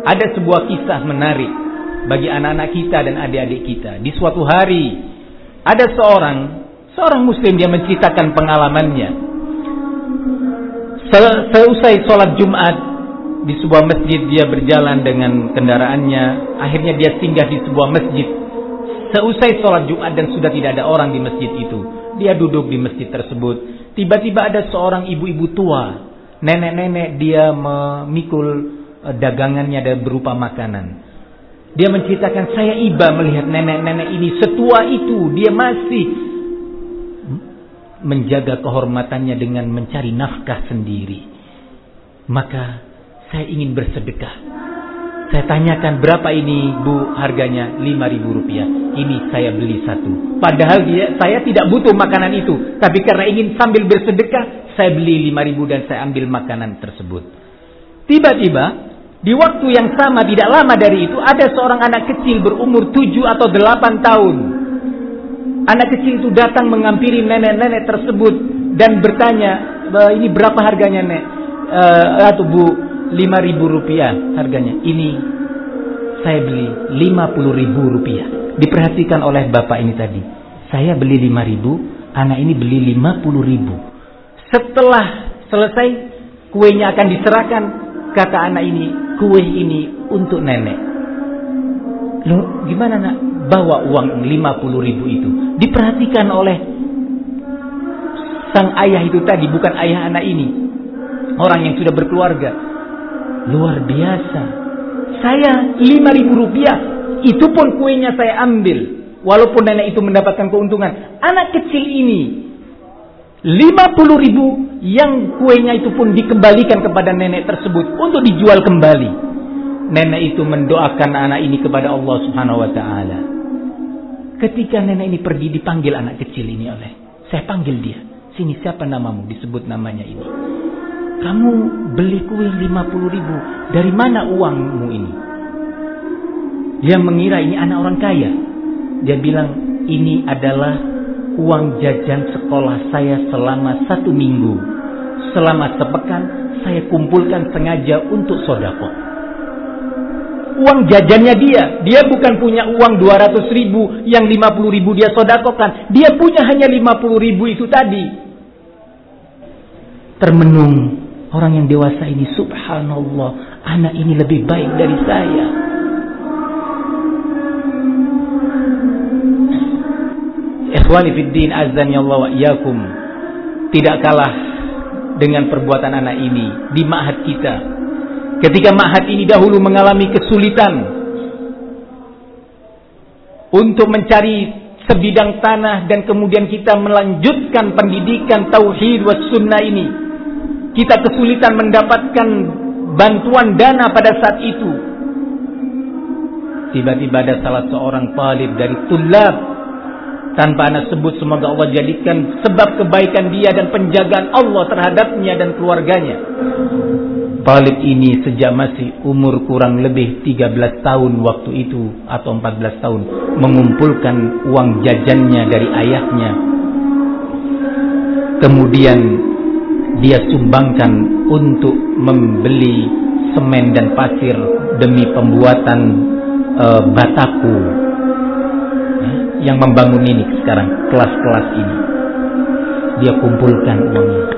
Ada sebuah kisah menarik bagi anak-anak kita dan adik-adik kita. Di suatu hari ada seorang seorang muslim dia menceritakan pengalamannya. Selesai sholat Jumat di sebuah masjid dia berjalan dengan kendaraannya. Akhirnya dia singgah di sebuah masjid. Seusai sholat Jumat dan sudah tidak ada orang di masjid itu. Dia duduk di masjid tersebut. Tiba-tiba ada seorang ibu-ibu tua. Nenek-nenek dia memikul dagangannya dan berupa makanan. Dia menceritakan saya iba melihat nenek-nenek ini setua itu dia masih menjaga kehormatannya dengan mencari nafkah sendiri. Maka saya ingin bersedekah. Saya tanyakan berapa ini bu harganya lima ribu rupiah. Ini saya beli satu. Padahal dia saya tidak butuh makanan itu. Tapi karena ingin sambil bersedekah saya beli lima ribu dan saya ambil makanan tersebut. Tiba-tiba di waktu yang sama tidak lama dari itu ada seorang anak kecil berumur tujuh atau delapan tahun. Anak kecil itu datang mengampiri nenek-nenek tersebut dan bertanya, ini berapa harganya nek? Uh, atau bu, lima ribu rupiah harganya. Ini saya beli lima puluh ribu rupiah. Diperhatikan oleh bapak ini tadi. Saya beli lima ribu, anak ini beli lima puluh ribu. Setelah selesai kuenya akan diserahkan, kata anak ini, kue ini untuk nenek. Loh, gimana nak? Bawa uang 50 ribu itu. Diperhatikan oleh sang ayah itu tadi, bukan ayah anak ini. Orang yang sudah berkeluarga. Luar biasa. Saya 5 ribu rupiah. Itu pun kuenya saya ambil. Walaupun nenek itu mendapatkan keuntungan. Anak kecil ini 50 ribu yang kuenya itu pun dikembalikan kepada nenek tersebut untuk dijual kembali. Nenek itu mendoakan anak ini kepada Allah Subhanahu wa taala. Ketika nenek ini pergi dipanggil anak kecil ini oleh saya panggil dia. Sini siapa namamu? Disebut namanya ini. Kamu beli kue 50 ribu. Dari mana uangmu ini? Dia mengira ini anak orang kaya. Dia bilang ini adalah uang jajan sekolah saya selama satu minggu. Selama sepekan saya kumpulkan sengaja untuk sodako. Uang jajannya dia. Dia bukan punya uang 200 ribu yang 50 ribu dia sodakokan. Dia punya hanya 50 ribu itu tadi. Termenung orang yang dewasa ini subhanallah. Anak ini lebih baik dari saya. Ikhwani fiddin azan ya Allah wa iyakum. Tidak kalah dengan perbuatan anak ini di ma'had kita. Ketika ma'had ini dahulu mengalami kesulitan untuk mencari sebidang tanah dan kemudian kita melanjutkan pendidikan tauhid was sunnah ini. Kita kesulitan mendapatkan bantuan dana pada saat itu. Tiba-tiba ada salah seorang talib dari tulab tanpa anak sebut semoga Allah jadikan sebab kebaikan dia dan penjagaan Allah terhadapnya dan keluarganya. Talib ini sejak masih umur kurang lebih 13 tahun waktu itu atau 14 tahun mengumpulkan uang jajannya dari ayahnya. Kemudian dia sumbangkan untuk membeli semen dan pasir demi pembuatan e, bataku yang membangun ini sekarang kelas-kelas ini. Dia kumpulkan uangnya